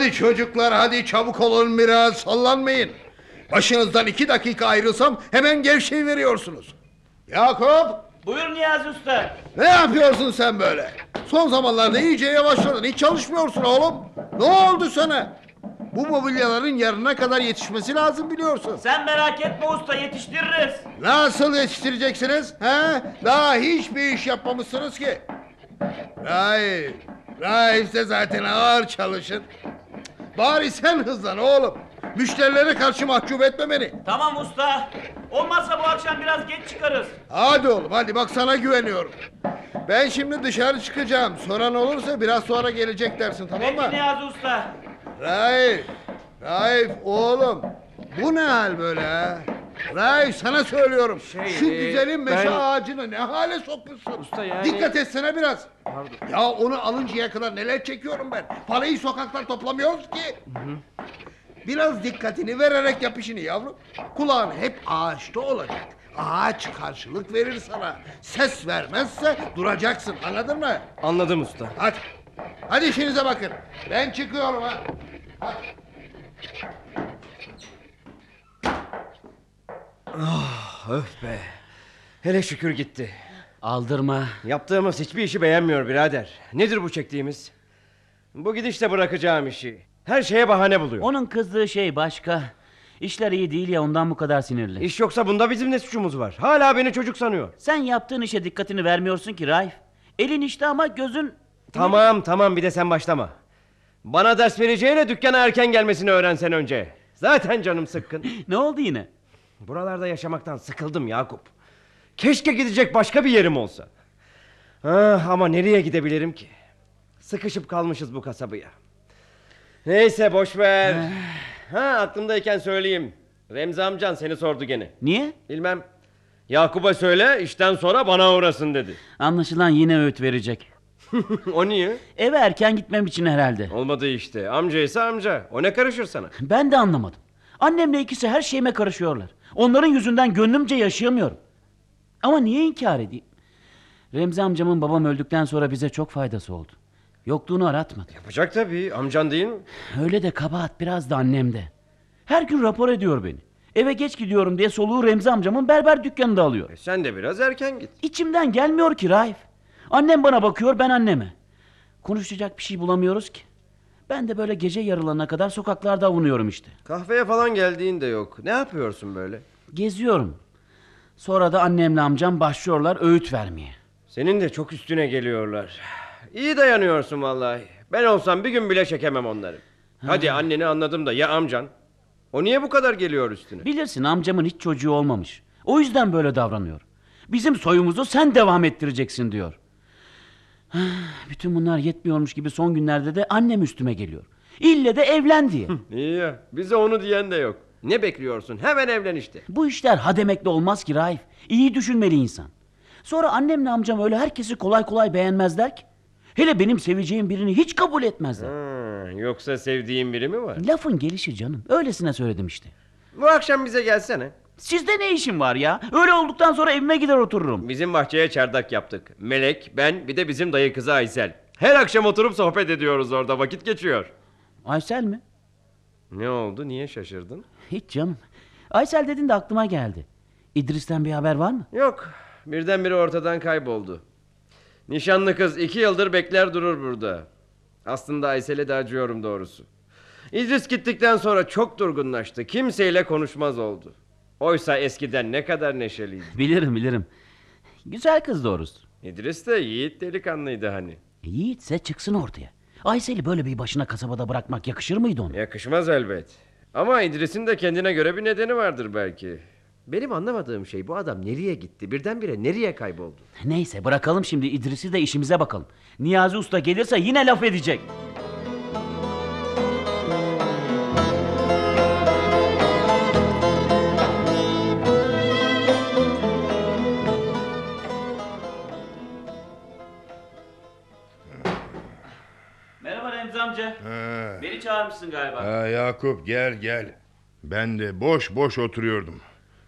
Hadi çocuklar hadi çabuk olun biraz sallanmayın. Başınızdan iki dakika ayrılsam hemen gevşeyi veriyorsunuz. Yakup Buyur Niyazi Usta. ne yapıyorsun sen böyle? Son zamanlarda iyice yavaşladın hiç çalışmıyorsun oğlum. Ne oldu sana? Bu mobilyaların yarına kadar yetişmesi lazım biliyorsun. Sen merak etme usta yetiştiririz. Nasıl yetiştireceksiniz? He? Daha hiçbir iş yapmamışsınız ki. Raif, Raif de zaten ağır çalışır. Bari sen hızlan oğlum. Müşterilere karşı mahcup etme beni. Tamam usta. Olmazsa bu akşam biraz geç çıkarız. Hadi oğlum hadi bak sana güveniyorum. Ben şimdi dışarı çıkacağım. Soran olursa biraz sonra gelecek dersin tamam Peki mı? Niyazi Usta. Raif, Raif oğlum. Bu ne hal böyle ha? Raif sana söylüyorum. Şey, Şu e, güzelim meşe ben- ağacını ne hale sokmuşsun? Usta yani- Dikkat etsene biraz. Pardon. Ya onu alıncaya kadar neler çekiyorum ben. Parayı sokaklar toplamıyoruz ki. Biraz dikkatini vererek yap işini yavrum. Kulağın hep ağaçta olacak. Ağaç karşılık verir sana. Ses vermezse duracaksın anladın mı? Anladım usta. Hadi. Hadi işinize bakın. Ben çıkıyorum ha. Hadi. Öf be. Hele şükür gitti. Aldırma. Yaptığımız hiçbir işi beğenmiyor birader. Nedir bu çektiğimiz? Bu gidişle bırakacağım işi. Her şeye bahane buluyor. Onun kızdığı şey başka. İşler iyi değil ya ondan bu kadar sinirli. İş yoksa bunda bizim ne suçumuz var? Hala beni çocuk sanıyor. Sen yaptığın işe dikkatini vermiyorsun ki Raif. Elin işte ama gözün... Tamam tamam bir de sen başlama. Bana ders vereceğine dükkana erken gelmesini öğrensen önce. Zaten canım sıkkın. Ne oldu yine? Buralarda yaşamaktan sıkıldım Yakup. Keşke gidecek başka bir yerim olsa. Ah, ama nereye gidebilirim ki? Sıkışıp kalmışız bu kasabaya. Neyse boş ver. ha aklımdayken söyleyeyim. Remzi amcan seni sordu gene. Niye? Bilmem. Yakup'a söyle işten sonra bana uğrasın dedi. Anlaşılan yine öğüt verecek. o niye? Eve erken gitmem için herhalde. Olmadı işte. Amca ise amca. O ne karışır sana? Ben de anlamadım. Annemle ikisi her şeyime karışıyorlar. Onların yüzünden gönlümce yaşayamıyorum. Ama niye inkar edeyim? Remzi amcamın babam öldükten sonra bize çok faydası oldu. Yokluğunu aratmadı. Yapacak tabii. Amcan değil mi? Öyle de kabahat biraz da annemde. Her gün rapor ediyor beni. Eve geç gidiyorum diye soluğu Remzi amcamın berber dükkanında alıyor. E sen de biraz erken git. İçimden gelmiyor ki Raif. Annem bana bakıyor ben anneme. Konuşacak bir şey bulamıyoruz ki. Ben de böyle gece yarılarına kadar sokaklarda avunuyorum işte. Kahveye falan geldiğin de yok. Ne yapıyorsun böyle? Geziyorum. Sonra da annemle amcam başlıyorlar öğüt vermeye. Senin de çok üstüne geliyorlar. İyi dayanıyorsun vallahi. Ben olsam bir gün bile çekemem onları. Hadi anneni anladım da ya amcan? O niye bu kadar geliyor üstüne? Bilirsin amcamın hiç çocuğu olmamış. O yüzden böyle davranıyor. Bizim soyumuzu sen devam ettireceksin diyor. Bütün bunlar yetmiyormuş gibi son günlerde de annem üstüme geliyor. İlle de evlen diye. İyi ya. Bize onu diyen de yok. Ne bekliyorsun? Hemen evlen işte. Bu işler ha demekle olmaz ki Raif. İyi düşünmeli insan. Sonra annemle amcam öyle herkesi kolay kolay beğenmezler ki. Hele benim seveceğim birini hiç kabul etmezler. Ha, yoksa sevdiğin biri mi var? Lafın gelişi canım. Öylesine söyledim işte. Bu akşam bize gelsene. Sizde ne işin var ya? Öyle olduktan sonra evime gider otururum. Bizim bahçeye çardak yaptık. Melek, ben bir de bizim dayı kızı Aysel. Her akşam oturup sohbet ediyoruz orada. Vakit geçiyor. Aysel mi? Ne oldu? Niye şaşırdın? Hiç canım. Aysel dedin de aklıma geldi. İdris'ten bir haber var mı? Yok. Birdenbire ortadan kayboldu. Nişanlı kız iki yıldır bekler durur burada. Aslında Aysel'e de acıyorum doğrusu. İdris gittikten sonra çok durgunlaştı. Kimseyle konuşmaz oldu. Oysa eskiden ne kadar neşeliydi. Bilirim bilirim. Güzel kız doğrusu. İdris de yiğit delikanlıydı hani. E, Yiğitse çıksın ortaya. Aysel'i böyle bir başına kasabada bırakmak yakışır mıydı ona? Yakışmaz elbet. Ama İdris'in de kendine göre bir nedeni vardır belki. Benim anlamadığım şey bu adam nereye gitti? Birdenbire nereye kayboldu? Neyse bırakalım şimdi İdris'i de işimize bakalım. Niyazi Usta gelirse yine laf edecek. Amca. Ha. Beni çağırmışsın galiba. Ha, Yakup gel gel. Ben de boş boş oturuyordum.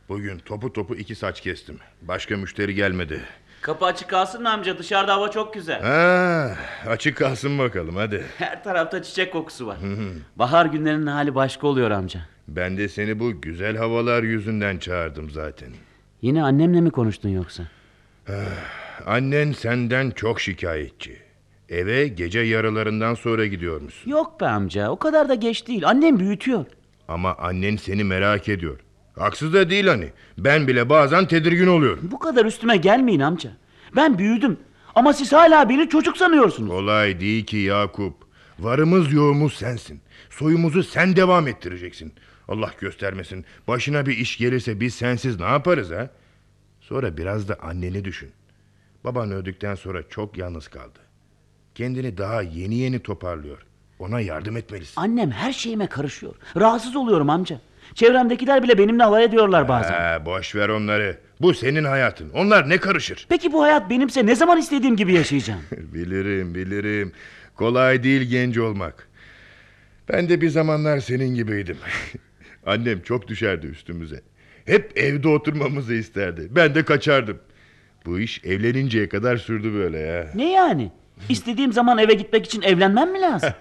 Bugün topu topu iki saç kestim. Başka müşteri gelmedi. Kapı açık kalsın amca? Dışarıda hava çok güzel. Ha, açık kalsın bakalım hadi. Her tarafta çiçek kokusu var. Bahar günlerinin hali başka oluyor amca. Ben de seni bu güzel havalar yüzünden çağırdım zaten. Yine annemle mi konuştun yoksa? Annen senden çok şikayetçi. Eve gece yarılarından sonra gidiyormuşsun. Yok be amca o kadar da geç değil. Annem büyütüyor. Ama annen seni merak ediyor. Haksız da değil hani. Ben bile bazen tedirgin oluyorum. Bu kadar üstüme gelmeyin amca. Ben büyüdüm. Ama siz hala beni çocuk sanıyorsunuz. Kolay değil ki Yakup. Varımız yoğumuz sensin. Soyumuzu sen devam ettireceksin. Allah göstermesin. Başına bir iş gelirse biz sensiz ne yaparız ha? Sonra biraz da anneni düşün. Baban öldükten sonra çok yalnız kaldı. Kendini daha yeni yeni toparlıyor. Ona yardım etmelisin. Annem her şeyime karışıyor. Rahatsız oluyorum amca. Çevremdekiler bile benimle alay ediyorlar bazen. Ha, boş ver onları. Bu senin hayatın. Onlar ne karışır? Peki bu hayat benimse ne zaman istediğim gibi yaşayacağım? bilirim, bilirim. Kolay değil genç olmak. Ben de bir zamanlar senin gibiydim. Annem çok düşerdi üstümüze. Hep evde oturmamızı isterdi. Ben de kaçardım. Bu iş evleninceye kadar sürdü böyle ya. ne yani? İstediğim zaman eve gitmek için evlenmem mi lazım?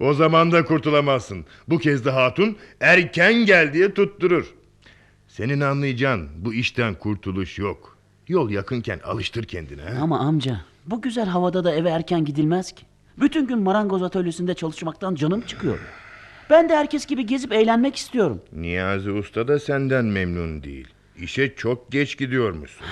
O zaman da kurtulamazsın. Bu kez de hatun erken gel diye tutturur. Senin anlayacağın bu işten kurtuluş yok. Yol yakınken alıştır kendini. ha? Ama amca bu güzel havada da eve erken gidilmez ki. Bütün gün marangoz atölyesinde çalışmaktan canım çıkıyor. Ben de herkes gibi gezip eğlenmek istiyorum. Niyazi Usta da senden memnun değil. İşe çok geç gidiyormuşsun.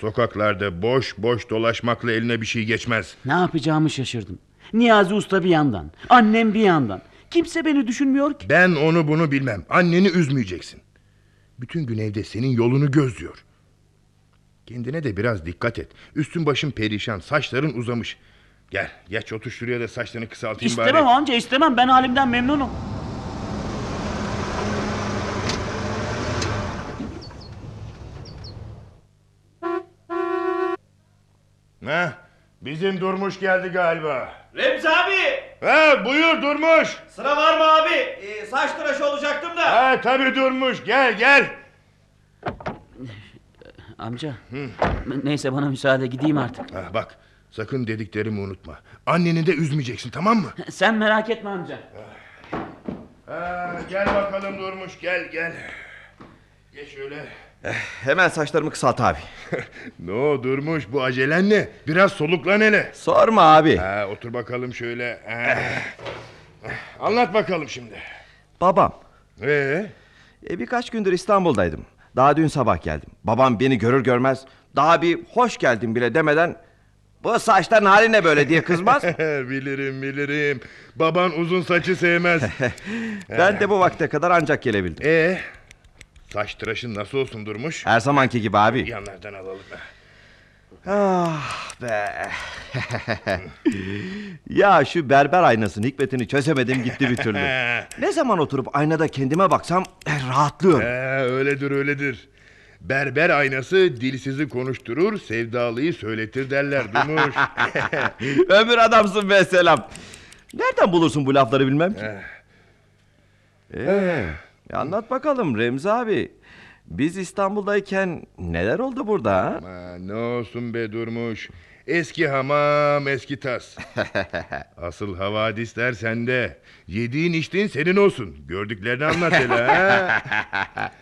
Sokaklarda boş boş dolaşmakla eline bir şey geçmez. Ne yapacağımı şaşırdım. Niyazi Usta bir yandan, annem bir yandan. Kimse beni düşünmüyor ki. Ben onu bunu bilmem. Anneni üzmeyeceksin. Bütün gün evde senin yolunu gözlüyor. Kendine de biraz dikkat et. Üstün başın perişan, saçların uzamış. Gel, geç otur şuraya da saçlarını kısaltayım İstemem bari. amca istemem ben halimden memnunum. Heh, bizim Durmuş geldi galiba. Remzi abi! Ha, buyur Durmuş. Sıra var mı abi? Ee, saç tıraşı olacaktım da. Ha, tabii Durmuş. Gel, gel. Amca neyse bana müsaade gideyim artık. Ha, bak, sakın dediklerimi unutma. Anneni de üzmeyeceksin, tamam mı? Sen merak etme amca. Ha, gel bakalım Durmuş, gel, gel. Geç şöyle. Hemen saçlarımı kısalt abi. ne o Durmuş, bu acelen ne? Biraz soluklan hele. Sorma abi. Ha, otur bakalım şöyle. Anlat bakalım şimdi. Babam. Ee, E, birkaç gündür İstanbul'daydım. Daha dün sabah geldim. Babam beni görür görmez daha bir hoş geldin bile demeden bu saçların hali ne böyle diye kızmaz. bilirim bilirim. Baban uzun saçı sevmez. ben de bu vakte kadar ancak gelebildim. Ee, saç tıraşın nasıl olsun Durmuş? Her zamanki gibi abi. Yanlardan alalım. Ah be. ya şu berber aynasının hikmetini çözemedim gitti bir türlü. Ne zaman oturup aynada kendime baksam eh, rahatlıyorum. Ee, öyledir öyledir. Berber aynası dilsizi konuşturur, sevdalıyı söyletir derler Durmuş. Ömür adamsın be selam. Nereden bulursun bu lafları bilmem ki. Ee, anlat bakalım Remzi abi. Biz İstanbul'dayken neler oldu burada ha? Ama ne olsun be Durmuş. Eski hamam eski tas. Asıl havadisler sende. Yediğin içtiğin senin olsun. Gördüklerini anlat hele ha.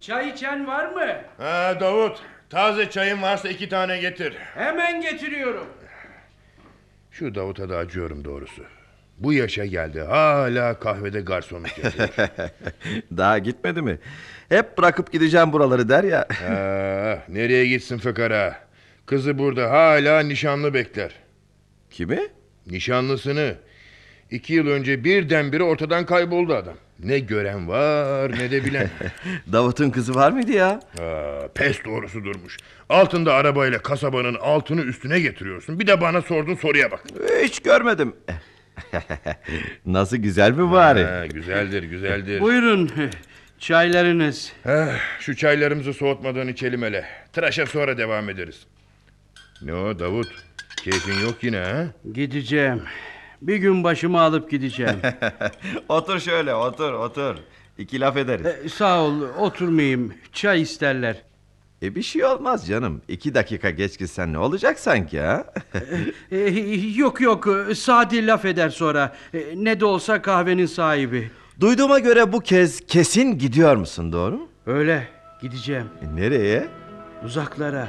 Çay içen var mı? ha Davut taze çayın varsa iki tane getir. Hemen getiriyorum. Şu Davut'a da acıyorum doğrusu. Bu yaşa geldi hala kahvede garsonluk yapıyor. Daha gitmedi mi? Hep bırakıp gideceğim buraları der ya. Ah, nereye gitsin fıkara? Kızı burada hala nişanlı bekler. Kimi? Nişanlısını. İki yıl önce birdenbire ortadan kayboldu adam. Ne gören var ne de bilen. Davut'un kızı var mıydı ya? Aa, pes doğrusu durmuş. Altında arabayla kasabanın altını üstüne getiriyorsun. Bir de bana sordun soruya bak. Hiç görmedim. Nasıl güzel mi bari? Ha, güzeldir güzeldir. Buyurun. Çaylarınız. Eh, şu çaylarımızı soğutmadan içelim hele. Tıraşa sonra devam ederiz. Ne o Davut? Keyfin yok yine ha? Gideceğim. Bir gün başımı alıp gideceğim. otur şöyle otur otur. İki laf ederiz. Ee, sağ ol oturmayayım. Çay isterler. E bir şey olmaz canım. İki dakika geç gitsen ne olacak sanki ha? E, yok yok Sadi laf eder sonra. E, ne de olsa kahvenin sahibi. Duyduğuma göre bu kez kesin gidiyor musun doğru mu? Öyle gideceğim E, nereye? uzaklara.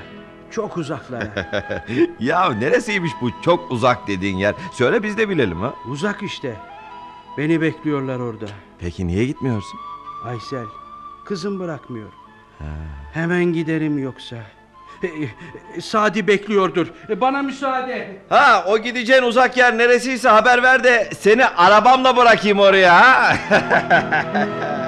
Çok uzaklara. ya neresiymiş bu çok uzak dediğin yer? Söyle biz de bilelim ha. Uzak işte. Beni bekliyorlar orada. Peki niye gitmiyorsun? Aysel kızım bırakmıyor. Hemen giderim yoksa. E, e, Sadi bekliyordur. E, Bana müsaade. Ha o gideceğin uzak yer neresiyse haber ver de seni arabamla bırakayım oraya ha.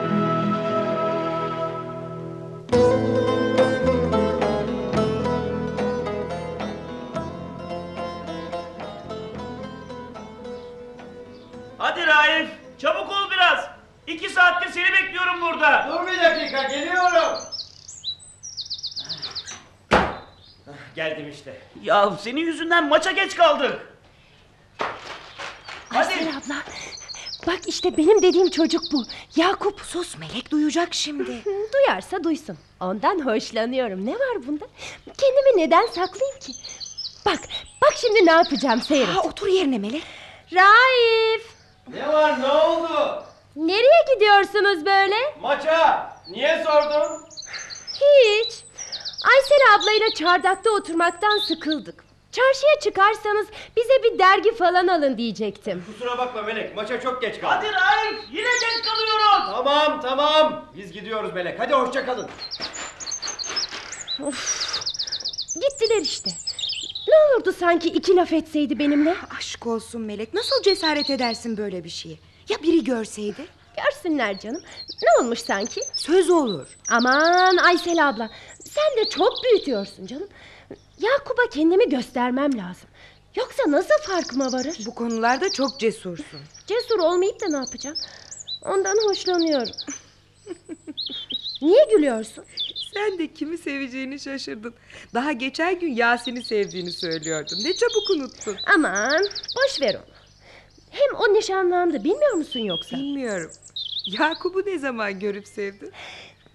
Hadi Raif, çabuk ol biraz. İki saattir seni bekliyorum burada. Dur bir dakika geliyorum. Geldim işte. Ya senin yüzünden maça geç kaldık. Aysel abla. Bak işte benim dediğim çocuk bu. Yakup. Sus Melek duyacak şimdi. Duyarsa duysun. Ondan hoşlanıyorum. Ne var bunda? Kendimi neden saklayayım ki? Bak, bak şimdi ne yapacağım seyret. otur yerine Melek. Raif. Ne var ne oldu? Nereye gidiyorsunuz böyle? Maça. Niye sordun? Hiç. Aysel ablayla çardakta oturmaktan sıkıldık. Çarşıya çıkarsanız bize bir dergi falan alın diyecektim. Kusura bakma Melek maça çok geç kaldı. Hadi Raif, yine geç kalıyoruz. Tamam tamam. Biz gidiyoruz Melek. Hadi hoşça kalın. Gittiler işte. Ne olurdu sanki iki laf etseydi benimle? Aşk olsun Melek nasıl cesaret edersin böyle bir şeye Ya biri görseydi Görsünler canım. Ne olmuş sanki? Söz olur Aman Aysel abla. Sen de çok büyütüyorsun canım. Yakup'a kendimi göstermem lazım. Yoksa nasıl farkıma varır? Bu konularda çok cesursun Cesur olmayıp da ne yapacağım? Ondan hoşlanıyorum. Niye gülüyorsun? Sen de kimi seveceğini şaşırdın Daha geçen gün Yasin'i sevdiğini söylüyordun Ne çabuk unuttun Aman boş ver onu. Hem o nişanlandı bilmiyor musun yoksa? Bilmiyorum Yakup'u ne zaman görüp sevdin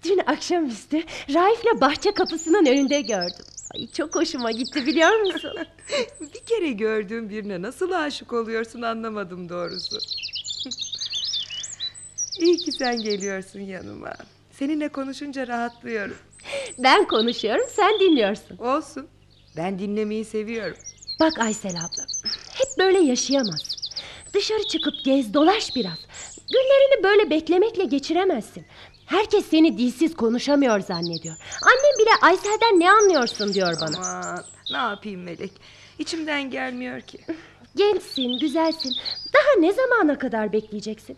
Dün akşamüstü Raif'le bahçe kapısının önünde gördüm. Ay çok hoşuma gitti biliyor musun? Bir kere gördüğüm birine nasıl aşık oluyorsun anlamadım doğrusu İyi ki sen geliyorsun yanıma Seninle konuşunca rahatlıyorum ben konuşuyorum sen dinliyorsun. Olsun Ben dinlemeyi seviyorum Bak Aysel abla hep böyle yaşayamazsın. Dışarı çıkıp gez dolaş biraz. Günlerini böyle beklemekle geçiremezsin. Herkes seni dilsiz konuşamıyor zannediyor. Annem bile Aysel'den ne anlıyorsun diyor bana. Aman ne yapayım Melek İçimden gelmiyor ki Gençsin, güzelsin. Daha ne zamana kadar bekleyeceksin?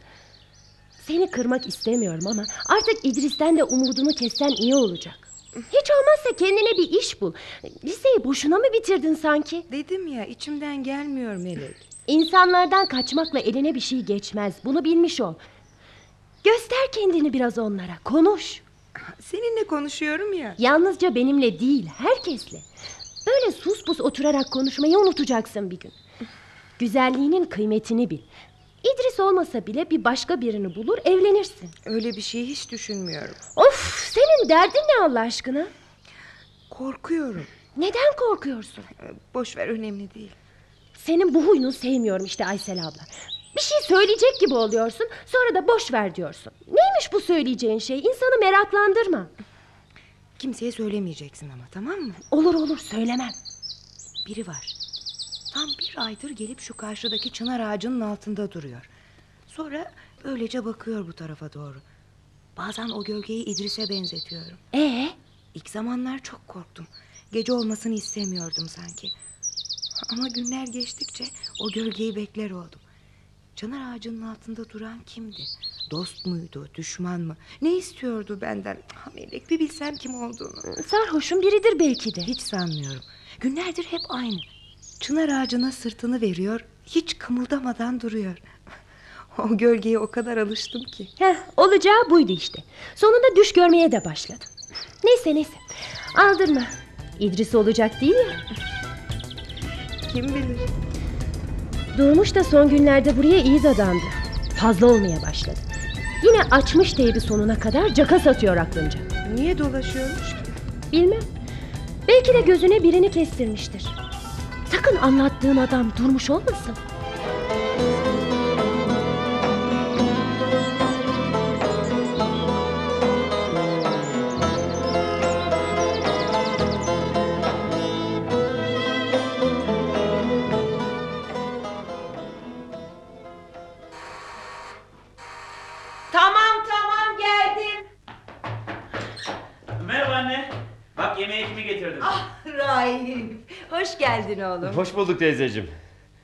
Seni kırmak istemiyorum ama artık İdris'ten de umudunu kessen iyi olacak. Hiç olmazsa kendine bir iş bul. Liseyi boşuna mı bitirdin sanki? Dedim ya içimden gelmiyor Melek İnsanlardan kaçmakla eline bir şey geçmez. Bunu bilmiş ol. Göster kendini biraz onlara. Konuş. Seninle konuşuyorum ya Yalnızca benimle değil, herkesle. Böyle sus pus oturarak konuşmayı unutacaksın bir gün. Güzelliğinin kıymetini bil. İdris olmasa bile bir başka birini bulur, evlenirsin. Öyle bir şey hiç düşünmüyorum Of, senin derdin ne Allah aşkına? Korkuyorum Neden korkuyorsun? Boş ver önemli değil Senin bu huyunu sevmiyorum işte Aysel abla. Bir şey söyleyecek gibi oluyorsun, sonra da boş ver diyorsun. Neymiş bu söyleyeceğin şey? İnsanı meraklandırma. Kimseye söylemeyeceksin ama tamam mı? Olur olur söylemem. Biri var. Tam bir aydır gelip şu karşıdaki çınar ağacının altında duruyor. Sonra öylece bakıyor bu tarafa doğru. Bazen o gölgeyi İdris'e benzetiyorum. Ee, İlk zamanlar çok korktum. Gece olmasını istemiyordum sanki. Ama günler geçtikçe o gölgeyi bekler oldum Çınar ağacının altında duran kimdi? Dost muydu, düşman mı? Ne istiyordu benden? Ah, Melek bir bilsem kim olduğunu sarhoşun biridir belki de. Hiç sanmıyorum Günlerdir hep aynı Çınar ağacına sırtını veriyor Hiç kımıldamadan duruyor O gölgeye o kadar alıştım ki Heh, olacağı buydu işte. Sonunda düş görmeye de başladım. Neyse neyse. Aldırma. İdris olacak değil ya. Kim bilir Durmuş da son günlerde buraya iyi dadandı. Fazla olmaya başladı. Yine açmış teybi sonuna kadar caka satıyor aklınca. Niye dolaşıyormuş ki? Bilmem. Belki de gözüne birini kestirmiştir. Sakın anlattığım adam durmuş olmasın. Geldin oğlum. Hoş bulduk teyzeciğim.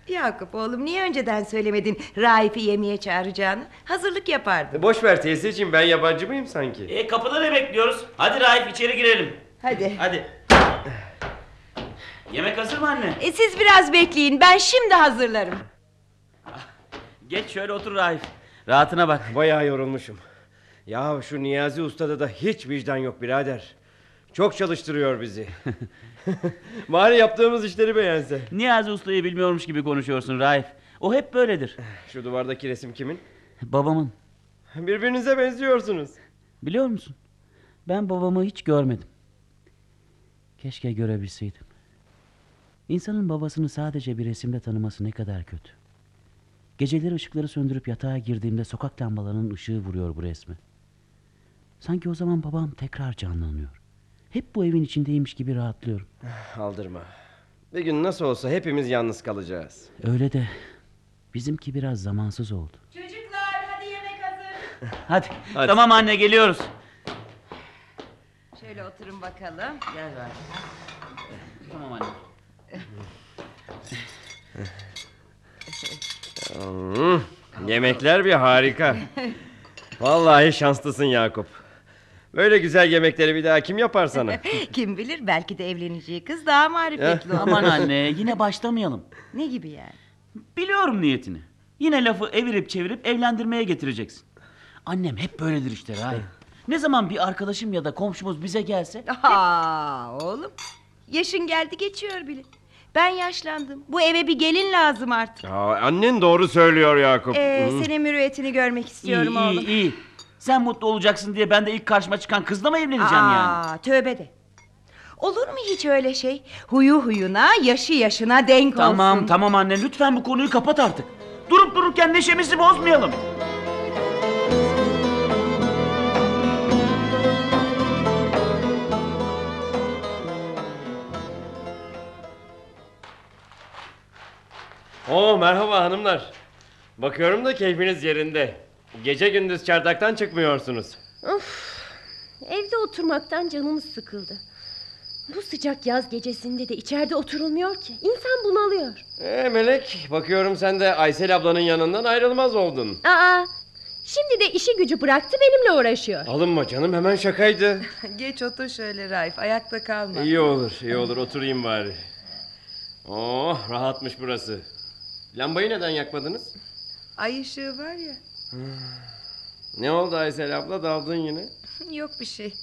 Yakup oğlum niye önceden söylemedin Raif'i yemeğe çağıracağını? Hazırlık yapardım. Boş ver teyzeciğim ben yabancı mıyım sanki? E kapıda ne bekliyoruz? Hadi Raif içeri girelim. Hadi. Hadi. Yemek hazır mı anne? E, siz biraz bekleyin ben şimdi hazırlarım. Geç şöyle otur Raif. Rahatına bak. Bayağı yorulmuşum. Ya şu Niyazi Usta'da da hiç vicdan yok birader. Çok çalıştırıyor bizi. Bari yaptığımız işleri beğense. Niyazi Usta'yı bilmiyormuş gibi konuşuyorsun Raif. O hep böyledir. Şu duvardaki resim kimin? Babamın. Birbirinize benziyorsunuz. Biliyor musun? Ben babamı hiç görmedim. Keşke görebilseydim. İnsanın babasını sadece bir resimde tanıması ne kadar kötü. Geceleri ışıkları söndürüp yatağa girdiğimde sokak lambalarının ışığı vuruyor bu resme. Sanki o zaman babam tekrar canlanıyor. Hep bu evin içindeymiş gibi rahatlıyorum. Aldırma. Bir gün nasıl olsa hepimiz yalnız kalacağız. Öyle de bizimki biraz zamansız oldu. Çocuklar hadi yemek hazır. Hadi. Hadi. Tamam anne geliyoruz. Şöyle oturun bakalım. Gel Raif. Tamam anne. Hmm, yemekler bir harika. Vallahi şanslısın Yakup. Böyle güzel yemekleri bir daha kim yapar sana? Kim bilir belki de evleneceği kız daha marifetli olur. Aman anne yine başlamayalım. Ne gibi yani? Biliyorum niyetini. Yine lafı evirip çevirip evlendirmeye getireceksin. Annem hep böyledir işte Raif. Ne zaman bir arkadaşım ya da komşumuz bize gelse Aa, oğlum. Yaşın geldi geçiyor bile. Ben yaşlandım. Bu eve bir gelin lazım artık. Aa, annen doğru söylüyor Yakup. Ee, senin mürüvvetini görmek iyi istiyorum iyi oğlum. iyi. Sen mutlu olacaksın diye ben de ilk karşıma çıkan kızla mı evleneceğim yani? Aa, tövbe de. Olur mu hiç öyle şey? Huyu huyuna, yaşı yaşına denk Tamam olsun. tamam anne lütfen bu konuyu kapat artık. Durup dururken neşemizi bozmayalım. Oo merhaba hanımlar. Bakıyorum da keyfiniz yerinde. Gece gündüz çardaktan çıkmıyorsunuz. Of, evde oturmaktan canımız sıkıldı. Bu sıcak yaz gecesinde de içeride oturulmuyor ki. İnsan bunalıyor. Ee, Melek bakıyorum sen de Aysel ablanın yanından ayrılmaz oldun. Aa, şimdi de işi gücü bıraktı benimle uğraşıyor. Alınma canım hemen şakaydı. Geç otur şöyle Raif, ayakta kalma. iyi olur iyi olur oturayım bari. Oh rahatmış burası. Lambayı neden yakmadınız? Ay ışığı var ya. Ne oldu Aysel abla daldın yine? Yok bir şey.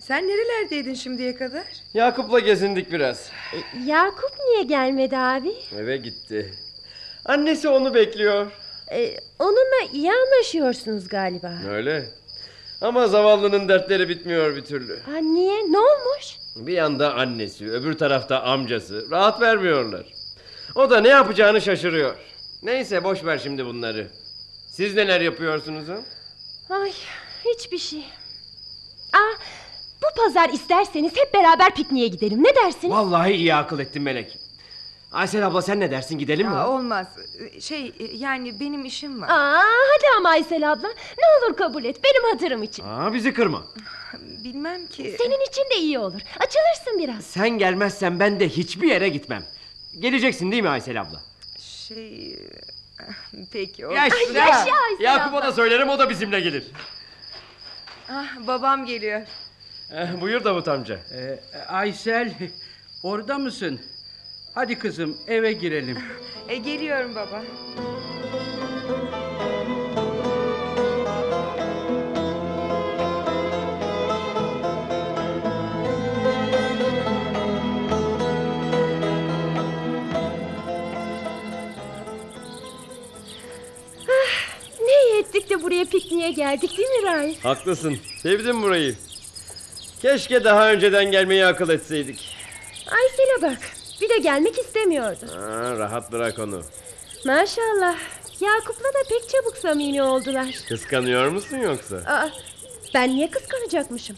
Sen nerelerdeydin şimdiye kadar? Yakup'la gezindik biraz. Yakup niye gelmedi abi? Eve gitti. Annesi onu bekliyor. Ee, onunla iyi anlaşıyorsunuz galiba. Öyle. Ama zavallının dertleri bitmiyor bir türlü. Ha, niye? Ne olmuş? Bir yanda annesi, öbür tarafta amcası. Rahat vermiyorlar. O da ne yapacağını şaşırıyor. Neyse boş ver şimdi bunları. Siz neler yapıyorsunuz ha? Ay, hiçbir şey. Aa, bu pazar isterseniz hep beraber pikniğe gidelim. Ne dersiniz? Vallahi iyi akıl ettin Melek. Aysel abla sen ne dersin gidelim mi? Aa, olmaz. Şey yani benim işim var. Aa, hadi ama Aysel abla. Ne olur kabul et. Benim hatırım için. Aa, bizi kırma. Bilmem ki. Senin için de iyi olur. Açılırsın biraz. Sen gelmezsen ben de hiçbir yere gitmem. Geleceksin değil mi Aysel abla? Şey... Peki o. Yaşa. Yaşa Aysel Yakup'a da söylerim o da bizimle gelir. Ah, babam geliyor. Eh, buyur Davut amca. Ee, Aysel, orada mısın? Hadi kızım eve girelim. E, geliyorum baba. De buraya pikniğe geldik değil mi Raif? Haklısın. Sevdim burayı. Keşke daha önceden gelmeyi akıl etseydik. Aysel'e bak. Bir de gelmek istemiyordu. Aa, rahat bırak onu. Maşallah. Yakup'la da pek çabuk samimi oldular. Kıskanıyor musun yoksa? Aa, ben niye kıskanacakmışım?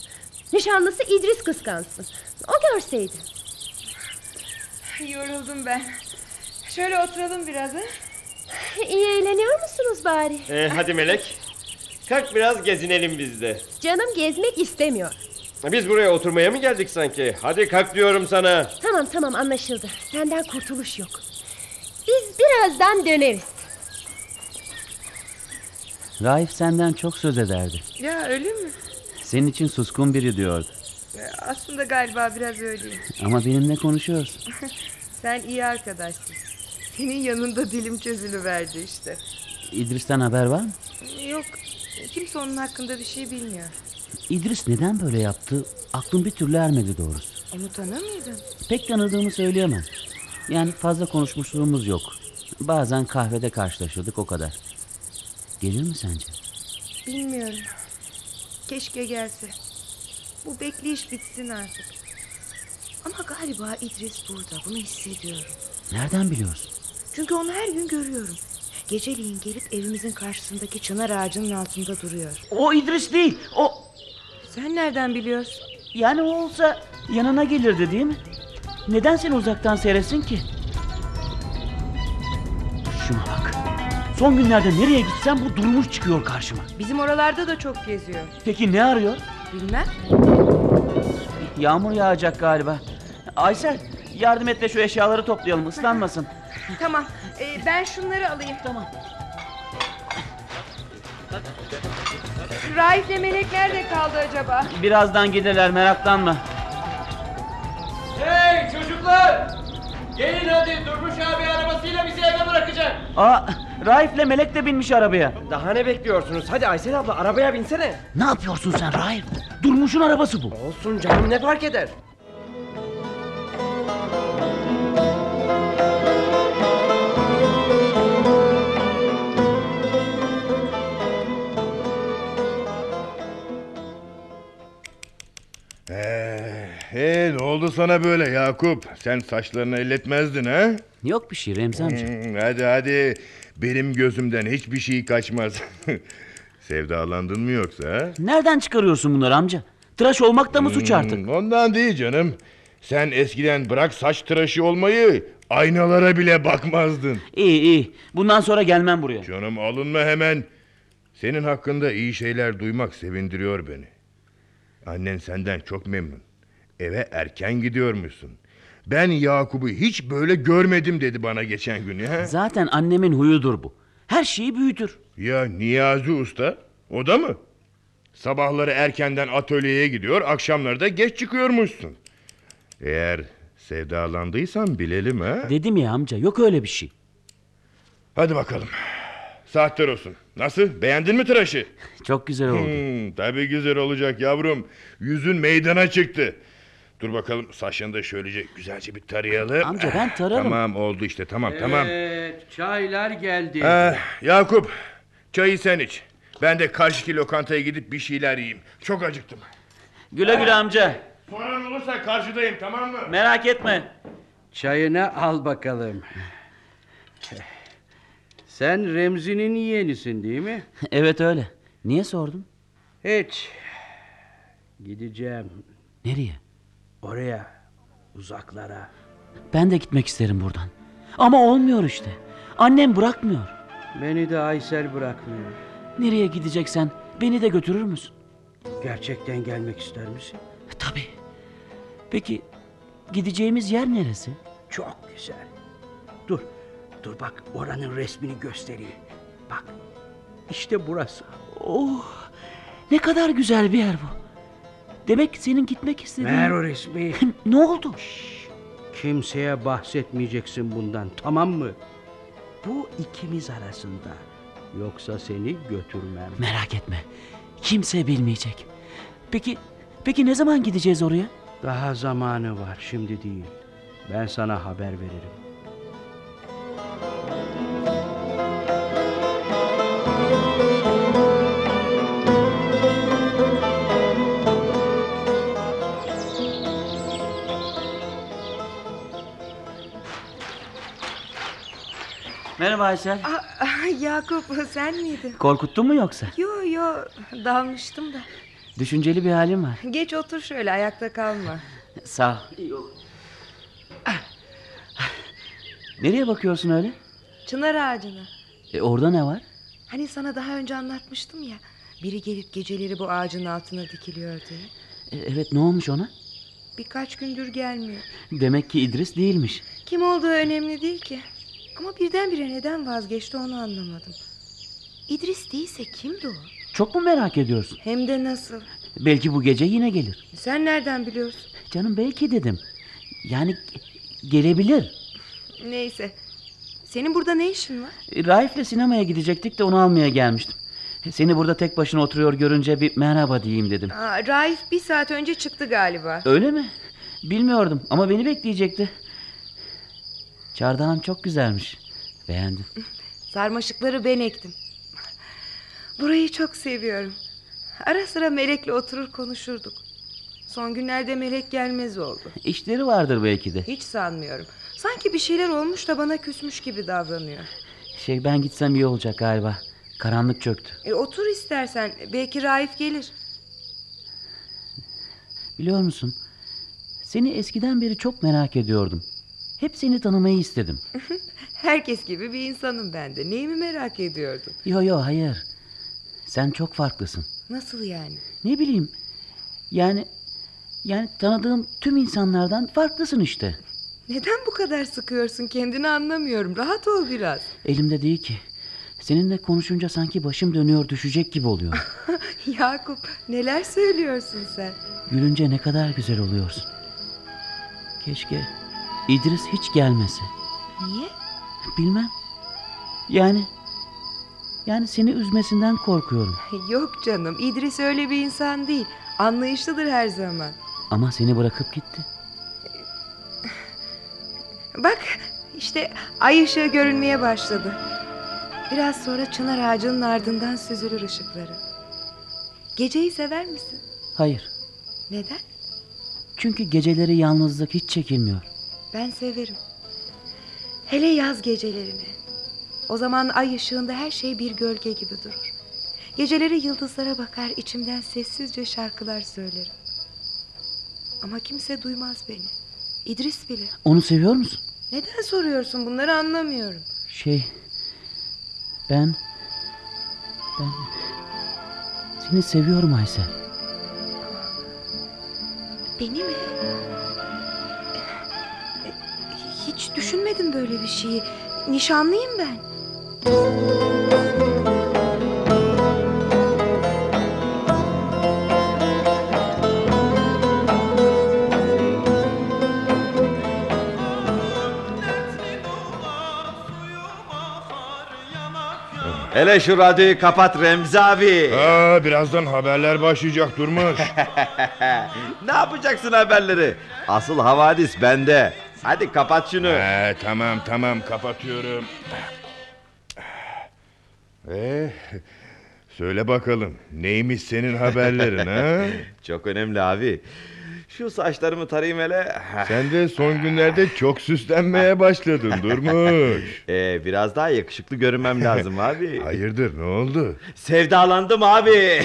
Nişanlısı İdris kıskansın. O görseydi. Yoruldum ben. Şöyle oturalım biraz ha. İyi eğleniyor musunuz bari? Ee, hadi Melek. Kalk biraz gezinelim biz de. Canım gezmek istemiyor. Biz buraya oturmaya mı geldik sanki? Hadi kalk diyorum sana. Tamam tamam anlaşıldı. Senden kurtuluş yok. Biz birazdan döneriz. Raif senden çok söz ederdi. Ya öyle mi? Senin için suskun biri diyordu. Aslında galiba biraz öyleyim. Ama benimle konuşuyorsun. Sen iyi arkadaşsın. Senin yanında dilim çözülüverdi işte. İdris'ten haber var mı? Yok kimse onun hakkında bir şey bilmiyor. İdris neden böyle yaptı? Aklım bir türlü ermedi doğrusu. Onu tanır mıydın? Pek tanıdığımı söyleyemem. Yani fazla konuşmuşluğumuz yok. Bazen kahvede karşılaşırdık o kadar. Gelir mi sence? Bilmiyorum. Keşke gelse. Bu bekleyiş bitsin artık. Ama galiba İdris burada. Bunu hissediyorum. Nereden biliyorsun? Çünkü onu her gün görüyorum. Geceliğin gelip evimizin karşısındaki çınar ağacının altında duruyor. O İdris değil. O Sen nereden biliyorsun? yani o olsa yanına gelirdi değil mi? Neden seni uzaktan seyretsin ki? Şuna bak. Son günlerde nereye gitsem bu durmuş çıkıyor karşıma. Bizim oralarda da çok geziyor. Peki ne arıyor? Bilmem. Yağmur yağacak galiba. Aysel yardım et de şu eşyaları toplayalım ıslanmasın. Tamam. e, ben şunları alayım. Tamam. Raif'le Melek nerede kaldı acaba? Birazdan gelirler meraklanma. Hey çocuklar! Gelin hadi Durmuş abi arabasıyla bizi eve bırakacak. Aa Raif'le Melek de binmiş arabaya. Daha ne bekliyorsunuz? Hadi Aysel abla arabaya binsene. Ne yapıyorsun sen Raif? Durmuş'un arabası bu. Olsun canım ne fark eder? Oldu sana böyle Yakup? Sen saçlarını elletmezdin ha? Yok bir şey Remzi amca. Hmm, hadi hadi. Benim gözümden hiçbir şey kaçmaz. Sevdalandın mı yoksa? Nereden çıkarıyorsun bunları amca? Tıraş olmak da mı suç artık? Hmm, ondan değil canım. Sen eskiden bırak saç tıraşı olmayı aynalara bile bakmazdın. İyi iyi. Bundan sonra gelmem buraya. Canım alınma hemen. Senin hakkında iyi şeyler duymak sevindiriyor beni. Annen senden çok memnun. Eve erken gidiyormuşsun. Ben Yakup'u hiç böyle görmedim dedi bana geçen gün ya. Zaten annemin huyudur bu. Her şeyi büyütür. Ya Niyazi Usta? O da mı? Sabahları erkenden atölyeye gidiyor, akşamları da geç çıkıyormuşsun. Eğer sevdalandıysan bilelim ha. Dedim ya amca yok öyle bir şey. Hadi bakalım. Saatler olsun. Nasıl? Beğendin mi tıraşı? Çok güzel oldu. Hmm, tabii güzel olacak yavrum. Yüzün meydana çıktı. Dur bakalım saçını da şöylece güzelce bir tarayalım. Amca ben tararım. Tamam oldu işte tamam tamam. Evet çaylar geldi. Eh, Yakup çayı sen iç. Ben de karşıki lokantaya gidip bir şeyler yiyeyim. Çok acıktım. Güle güle amca. Soran olursa karşıdayım tamam mı? Merak etme. Çayını al bakalım. Sen Remzi'nin yeğenisin değil mi? evet öyle. Niye sordun? Hiç. Gideceğim Nereye? Oraya, uzaklara. Ben de gitmek isterim buradan. Ama olmuyor işte. Annem bırakmıyor. Beni de Aysel bırakmıyor. Nereye gideceksen beni de götürür müsün? Gerçekten gelmek ister misin? Tabii. Peki gideceğimiz yer neresi? Çok güzel. Dur, dur bak oranın resmini göstereyim. Bak, işte burası. Oh, ne kadar güzel bir yer bu. Demek senin gitmek istediğin... Ver o resmi. ne oldu? Kimseye bahsetmeyeceksin bundan, tamam mı? Bu ikimiz arasında. Yoksa seni götürmem. Merak etme. Kimse bilmeyecek. Peki, peki ne zaman gideceğiz oraya? Daha zamanı var, şimdi değil. Ben sana haber veririm. Merhaba Aysel. Aa, Yakup sen miydin? Korkuttun mu yoksa? Yo yo dalmıştım da. Düşünceli bir halim var. Geç otur şöyle ayakta kalma. Sağ ol. Nereye bakıyorsun öyle? Çınar ağacına. E, orada ne var? Hani sana daha önce anlatmıştım ya. Biri gelip geceleri bu ağacın altına dikiliyor diye. E, evet ne olmuş ona? Birkaç gündür gelmiyor. Demek ki İdris değilmiş. Kim olduğu önemli değil ki. Ama birdenbire neden vazgeçti onu anlamadım. İdris değilse kimdi o? Çok mu merak ediyorsun? Hem de nasıl? Belki bu gece yine gelir. Sen nereden biliyorsun? Canım belki dedim. Yani ge- gelebilir. Neyse. Senin burada ne işin var? E, Raif'le sinemaya gidecektik de onu almaya gelmiştim. Seni burada tek başına oturuyor görünce bir merhaba diyeyim dedim. Aa, Raif bir saat önce çıktı galiba. Öyle mi? Bilmiyordum ama beni bekleyecekti. Çardağın çok güzelmiş. Beğendim. Sarmaşıkları ben ektim. Burayı çok seviyorum. Ara sıra Melek'le oturur konuşurduk. Son günlerde Melek gelmez oldu. İşleri vardır belki de. Hiç sanmıyorum. Sanki bir şeyler olmuş da bana küsmüş gibi davranıyor. Şey ben gitsem iyi olacak galiba. Karanlık çöktü. E, otur istersen. Belki Raif gelir. Biliyor musun? Seni eskiden beri çok merak ediyordum. Hep seni tanımayı istedim. Herkes gibi bir insanım ben de. Neyimi merak ediyordun? Yo yo hayır. Sen çok farklısın. Nasıl yani? Ne bileyim. Yani yani tanıdığım tüm insanlardan farklısın işte. Neden bu kadar sıkıyorsun kendini anlamıyorum. Rahat ol biraz. Elimde değil ki. Seninle konuşunca sanki başım dönüyor düşecek gibi oluyor. Yakup neler söylüyorsun sen? Gülünce ne kadar güzel oluyorsun. Keşke İdris hiç gelmese. Niye? Bilmem. Yani yani seni üzmesinden korkuyorum. Yok canım İdris öyle bir insan değil. Anlayışlıdır her zaman. Ama seni bırakıp gitti. Bak işte ay ışığı görünmeye başladı. Biraz sonra çınar ağacının ardından süzülür ışıkları. Geceyi sever misin? Hayır. Neden? Çünkü geceleri yalnızlık hiç çekilmiyor. Ben severim. Hele yaz gecelerini. O zaman ay ışığında her şey bir gölge gibi durur. Geceleri yıldızlara bakar içimden sessizce şarkılar söylerim. Ama kimse duymaz beni. İdris bile. Onu seviyor musun? Neden soruyorsun bunları anlamıyorum. Şey ben ben seni seviyorum Aysel. Beni mi? Hiç düşünmedim böyle bir şeyi. Nişanlıyım ben. Hele şu radyoyu kapat Remzi abi. Aa, birazdan haberler başlayacak Durmuş. ne yapacaksın haberleri? Asıl havadis bende. Hadi kapat şunu. Ee, tamam tamam kapatıyorum. Ee, söyle bakalım neymiş senin haberlerin ha? Çok önemli abi. Şu saçlarımı tarayayım hele. Sen de son günlerde çok süslenmeye başladın Durmuş. Ee, biraz daha yakışıklı görünmem lazım abi. Hayırdır ne oldu? Sevdalandım abi.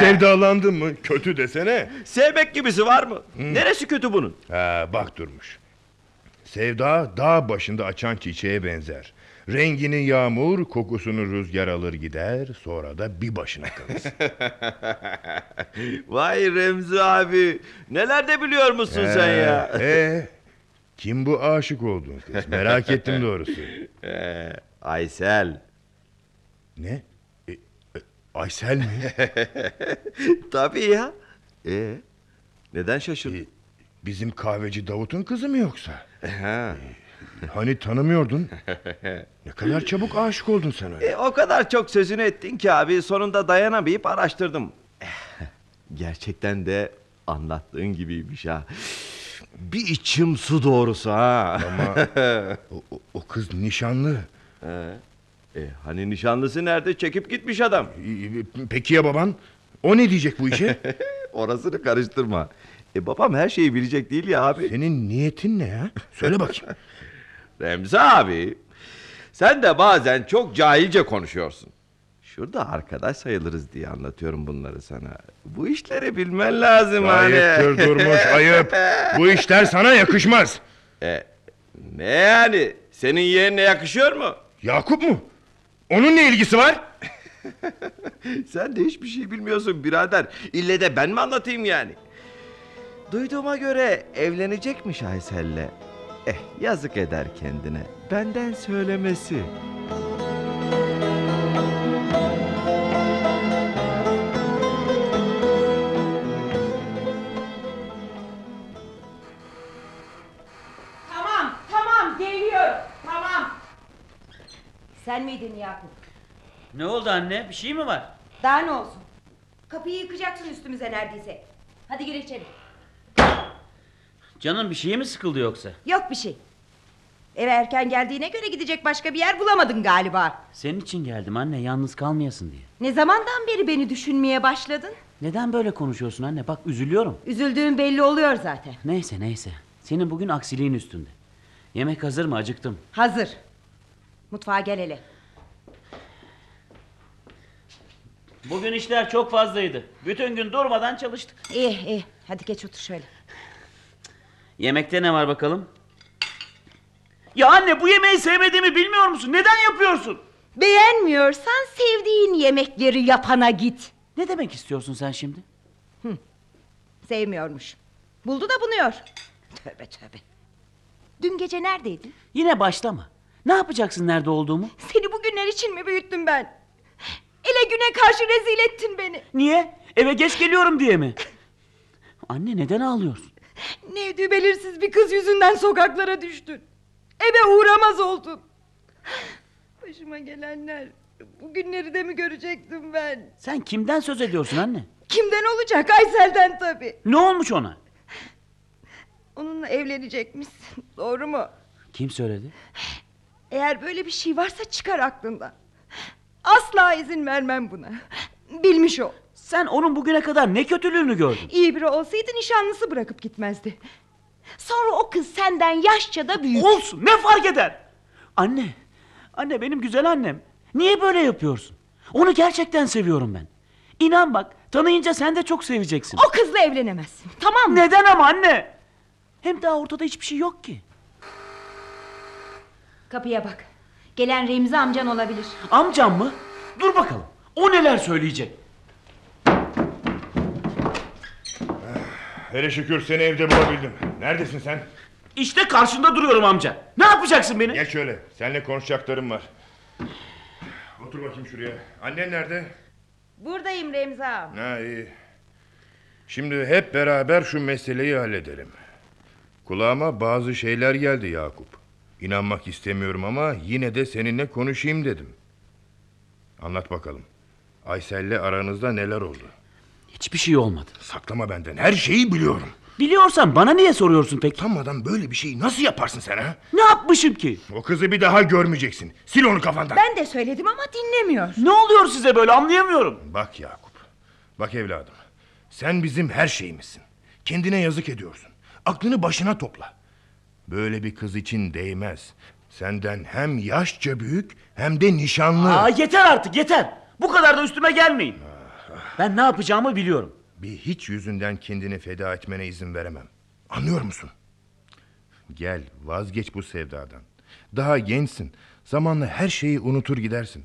Sevdalandın mı? Kötü desene. Sevmek gibisi var mı? Neresi kötü bunun? Ha, bak Durmuş. Sevda dağ başında açan çiçeğe benzer. Rengini yağmur, kokusunu rüzgar alır gider, sonra da bir başına kalırsın. Vay Remzi abi. Neler de biliyor musun sen ya? Ee, kim bu aşık olduğun kız? Merak ettim doğrusu. Ee, Aysel. Ne? E, e, Aysel mi? Tabii ya. Ee, neden şaşırdın? E, bizim kahveci Davut'un kızı mı yoksa? Ha. Hani tanımıyordun? Ne kadar çabuk aşık oldun sen öyle. E, o kadar çok sözünü ettin ki abi sonunda dayanamayıp araştırdım. Gerçekten de anlattığın gibiymiş ha. Bir içim su doğrusu ha. Ama o, o- kız nişanlı. E, hani nişanlısı nerede çekip gitmiş adam. Peki ya baban? O ne diyecek bu işe? Orasını karıştırma. E, babam her şeyi bilecek değil ya abi. Senin niyetin ne ya? Söyle bakayım. Remzi abi. Sen de bazen çok cahilce konuşuyorsun. Şurada arkadaş sayılırız diye anlatıyorum bunları sana. Bu işleri bilmen lazım hani. Ayıptır Durmuş ayıp. Bu işler sana yakışmaz. E, ne yani? Senin yeğenine yakışıyor mu? Yakup mu? Onun ne ilgisi var? Sen de hiçbir şey bilmiyorsun birader. İlle de ben mi anlatayım yani? Duyduğuma göre evlenecekmiş Aysel'le. Eh yazık eder kendine. Benden söylemesi. Tamam tamam geliyorum tamam. Sen miydin Yakup? Ne oldu anne? Bir şey mi var? Daha ne olsun? Kapıyı yıkacaksın üstümüze neredeyse. Hadi gir içeri. Canım bir şeye mi sıkıldı yoksa? Yok bir şey. Eve erken geldiğine göre gidecek başka bir yer bulamadın galiba. Senin için geldim anne yalnız kalmayasın diye. Ne zamandan beri beni düşünmeye başladın? Neden böyle konuşuyorsun anne? Bak üzülüyorum. Üzüldüğün belli oluyor zaten. Neyse neyse. Senin bugün aksiliğin üstünde. Yemek hazır mı? Acıktım. Hazır. Mutfağa gel hele. Bugün işler çok fazlaydı. Bütün gün durmadan çalıştık. İyi iyi. Hadi geç otur şöyle. Yemekte ne var bakalım? Ya anne bu yemeği sevmediğimi bilmiyor musun? Neden yapıyorsun? Beğenmiyorsan sevdiğin yemekleri yapana git. Ne demek istiyorsun sen şimdi? Sevmiyormuş. Buldu da bunuyor. Tövbe tövbe. Dün gece neredeydin? Yine başlama. Ne yapacaksın nerede olduğumu? Seni bugünler için mi büyüttüm ben? Ele güne karşı rezil ettin beni. Niye? Eve geç geliyorum diye mi? Anne neden ağlıyorsun? Nevdü belirsiz bir kız yüzünden sokaklara düştün. Eve uğramaz oldun. Başıma gelenler. Bugünleri de mi görecektim ben? Sen kimden söz ediyorsun anne? Kimden olacak? Aysel'den tabii. Ne olmuş ona? Onunla evlenecekmişsin. Doğru mu? Kim söyledi? Eğer böyle bir şey varsa çıkar aklından. Asla izin vermem buna. Bilmiş ol. Sen onun bugüne kadar ne kötülüğünü gördün? İyi biri olsaydı nişanlısı bırakıp gitmezdi. Sonra o kız senden yaşça da büyük. Olsun ne fark eder? Anne, anne benim güzel annem. Niye böyle yapıyorsun? Onu gerçekten seviyorum ben. İnan bak tanıyınca sen de çok seveceksin. O kızla evlenemezsin. Tamam mı? Neden ama anne? Hem daha ortada hiçbir şey yok ki. Kapıya bak. Gelen Remzi amcan olabilir. Amcam mı? Dur bakalım. O neler söyleyecek? Hele şükür seni evde bulabildim. Neredesin sen? İşte karşında duruyorum amca. Ne yapacaksın beni? Geç şöyle. Seninle konuşacaklarım var. Otur bakayım şuraya. Annen nerede? Buradayım Remzi ağam. Ha iyi. Şimdi hep beraber şu meseleyi halledelim. Kulağıma bazı şeyler geldi Yakup. İnanmak istemiyorum ama yine de seninle konuşayım dedim. Anlat bakalım. Aysel'le aranızda neler oldu? Hiçbir şey olmadı. Saklama benden. Her şeyi biliyorum. Biliyorsan bana niye soruyorsun peki? Utanmadan böyle bir şeyi nasıl yaparsın sen ha? Ne yapmışım ki? O kızı bir daha görmeyeceksin. Sil onu kafandan. Ben de söyledim ama dinlemiyor. Ne oluyor size böyle anlayamıyorum. Bak Yakup. Bak evladım. Sen bizim her şeyimizsin. Kendine yazık ediyorsun. Aklını başına topla. Böyle bir kız için değmez. Senden hem yaşça büyük hem de nişanlı. Aa yeter artık yeter. Bu kadar da üstüme gelmeyin. Ben ne yapacağımı biliyorum. Bir hiç yüzünden kendini feda etmene izin veremem. Anlıyor musun? Gel vazgeç bu sevdadan. Daha gençsin. Zamanla her şeyi unutur gidersin.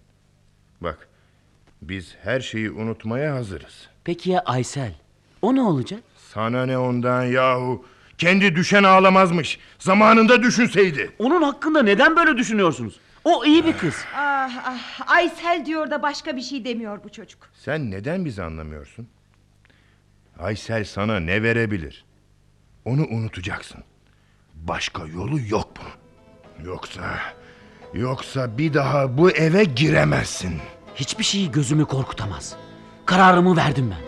Bak biz her şeyi unutmaya hazırız. Peki ya Aysel? O ne olacak? Sana ne ondan yahu? Kendi düşen ağlamazmış. Zamanında düşünseydi. Onun hakkında neden böyle düşünüyorsunuz? O iyi bir kız. Ah ah Aysel diyor da başka bir şey demiyor bu çocuk. Sen neden bizi anlamıyorsun? Aysel sana ne verebilir? Onu unutacaksın. Başka yolu yok bunun. Yoksa... Yoksa bir daha bu eve giremezsin. Hiçbir şey gözümü korkutamaz. Kararımı verdim ben.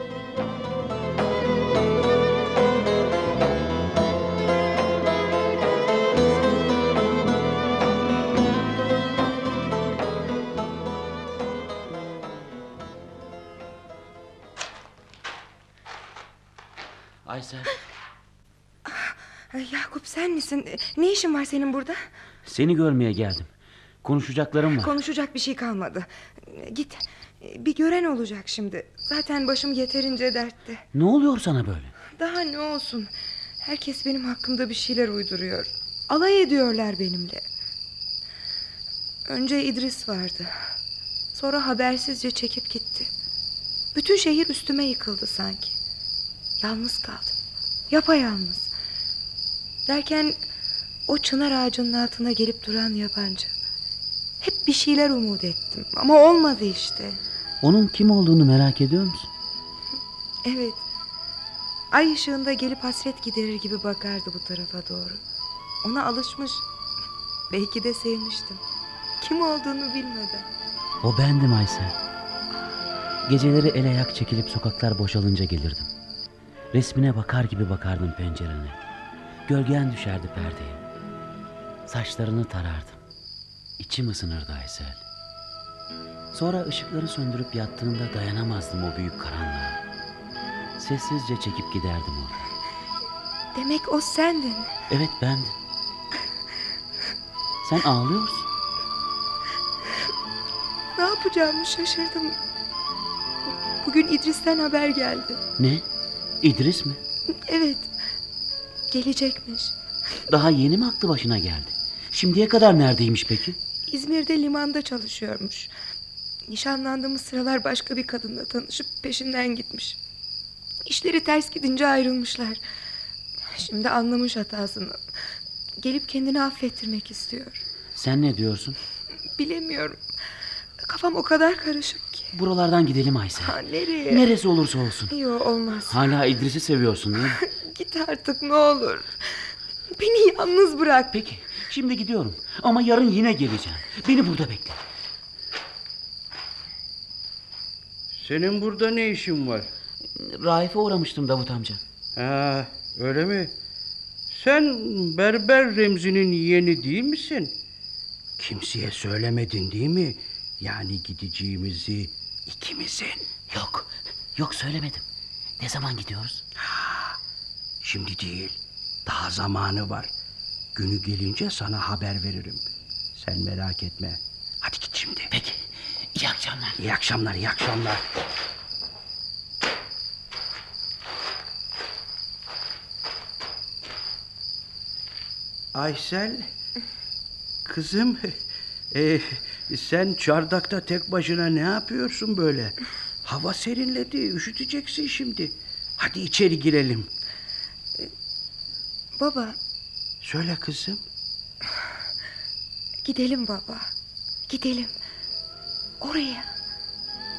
Ne işin var senin burada? seni görmeye geldim. Konuşacaklarım var. Konuşacak bir şey kalmadı. Git. Bir gören olacak şimdi. Zaten başım yeterince dertte. ne oluyor sana böyle? Daha ne olsun? Herkes benim hakkımda bir şeyler uyduruyor. Alay ediyorlar benimle. Önce İdris vardı. Sonra habersizce çekip gitti. Bütün şehir üstüme yıkıldı sanki. Yalnız kaldım. Yapayalnız. Derken o çınar ağacının altına gelip duran yabancı. Hep bir şeyler umut ettim ama olmadı işte. Onun kim olduğunu merak ediyor musun? Evet. Ay ışığında gelip hasret giderir gibi bakardı bu tarafa doğru. Ona alışmış. Belki de sevmiştim. Kim olduğunu bilmeden. O bendim Aysel. Geceleri el ayak çekilip sokaklar boşalınca gelirdim. Resmine bakar gibi bakardım pencerene. Gölgen düşerdi perdeye. Saçlarını tarardım. İçim ısınırdı Aysel. Sonra ışıkları söndürüp yattığında dayanamazdım o büyük karanlığa. Sessizce çekip giderdim oradan. Demek o sendin. Evet bendim. Sen ağlıyorsun. Ne yapacağımı şaşırdım. Bugün İdris'ten haber geldi. Ne? İdris mi? Evet. Gelecekmiş. Daha yeni mi aklı başına geldi? Şimdiye kadar neredeymiş peki? İzmir'de limanda çalışıyormuş. Nişanlandığımız sıralar başka bir kadınla tanışıp peşinden gitmiş. İşleri ters gidince ayrılmışlar. Şimdi anlamış hatasını. Gelip kendini affettirmek istiyor. Sen ne diyorsun? Bilemiyorum. Kafam o kadar karışık ki. Buralardan gidelim Aysel. Ha, nereye? Neresi olursa olsun. Yok olmaz. Hala İdris'i seviyorsun değil mi? Git artık ne olur. Beni yalnız bırak. Peki şimdi gidiyorum. Ama yarın yine geleceğim. Beni burada bekle. Senin burada ne işin var? Raif'e uğramıştım Davut amca. Ha, öyle mi? Sen Berber Remzi'nin yeğeni değil misin? Kimseye söylemedin değil mi? Yani gideceğimizi ikimizin. Yok. Yok söylemedim. Ne zaman gidiyoruz? Şimdi değil. Daha zamanı var. Günü gelince sana haber veririm. Sen merak etme. Hadi git şimdi. Peki. İyi akşamlar. İyi akşamlar, iyi akşamlar. Aysel, kızım, e, sen çardakta tek başına ne yapıyorsun böyle? Hava serinledi, üşüteceksin şimdi. Hadi içeri girelim. Baba Söyle kızım. gidelim baba. Gidelim. Oraya.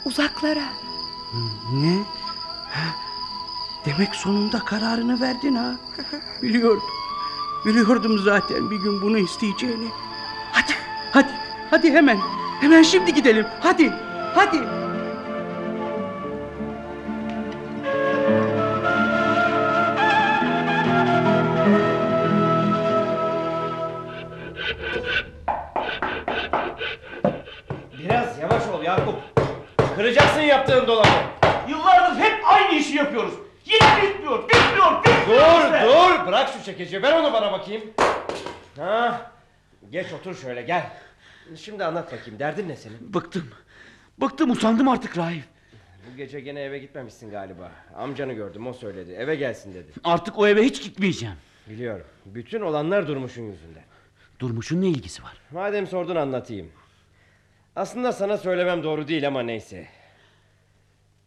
Uzaklara. Ne? Ha, Demek sonunda kararını verdin ha? Biliyordum. Biliyordum zaten bir gün bunu isteyeceğini. Hadi, hadi, hadi hemen. Hemen şimdi gidelim. Hadi, hadi. Yaptığın dolabı. Yıllardır hep aynı işi yapıyoruz. Yine bitmiyor, bitmiyor, bitmiyor. Dur işte. dur bırak şu çekici ver onu bana bakayım. Ha, geç otur şöyle gel. Şimdi anlat bakayım derdin ne senin? Bıktım. Bıktım usandım artık Raif. Bu gece gene eve gitmemişsin galiba. Amcanı gördüm o söyledi eve gelsin dedi. Artık o eve hiç gitmeyeceğim. Biliyorum bütün olanlar Durmuş'un yüzünden. Durmuş'un ne ilgisi var? Madem sordun anlatayım. Aslında sana söylemem doğru değil ama neyse.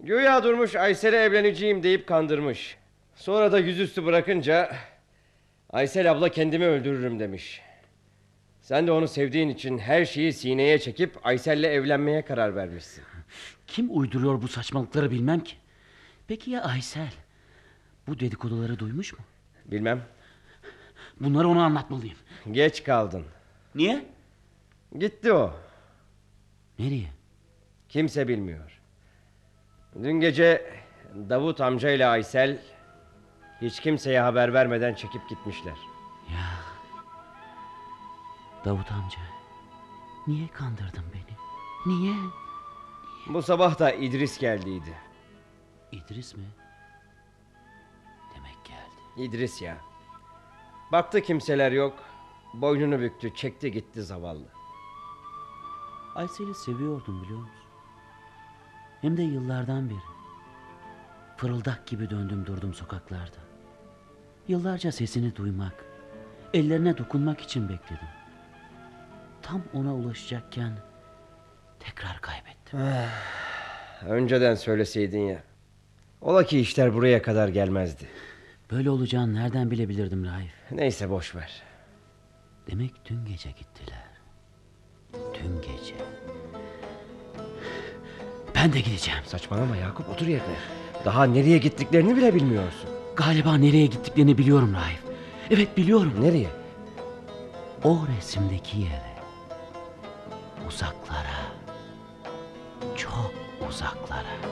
Güya Durmuş Aysel'e evleneceğim deyip kandırmış. Sonra da yüzüstü bırakınca Aysel abla kendimi öldürürüm demiş. Sen de onu sevdiğin için her şeyi sineye çekip Aysel'le evlenmeye karar vermişsin. Kim uyduruyor bu saçmalıkları bilmem ki. Peki ya Aysel? Bu dedikoduları duymuş mu? Bilmem. Bunları ona anlatmalıyım. Geç kaldın. Niye? Gitti o. Nereye? Kimse bilmiyor. Dün gece Davut amcayla Aysel hiç kimseye haber vermeden çekip gitmişler. Ya. Davut amca. Niye kandırdın beni? Niye? Bu sabah da İdris geldiydi. İdris mi? Demek geldi. İdris ya. Baktı kimseler yok. Boynunu büktü, çekti gitti zavallı. Aysel'i seviyordum biliyor musun? Hem de yıllardan beri. Fırıldak gibi döndüm durdum sokaklarda. Yıllarca sesini duymak, ellerine dokunmak için bekledim. Tam ona ulaşacakken tekrar kaybettim. Önceden söyleseydin ya. Ola ki işler buraya kadar gelmezdi. Böyle olacağını nereden bilebilirdim Raif? Neyse boş ver. Demek dün gece gittiler. Dün gece. Ben de gideceğim. Saçmalama Yakup otur yerine. Daha nereye gittiklerini bile bilmiyorsun. Galiba nereye gittiklerini biliyorum Raif. Evet biliyorum. Nereye? O resimdeki yere. Uzaklara. Çok uzaklara.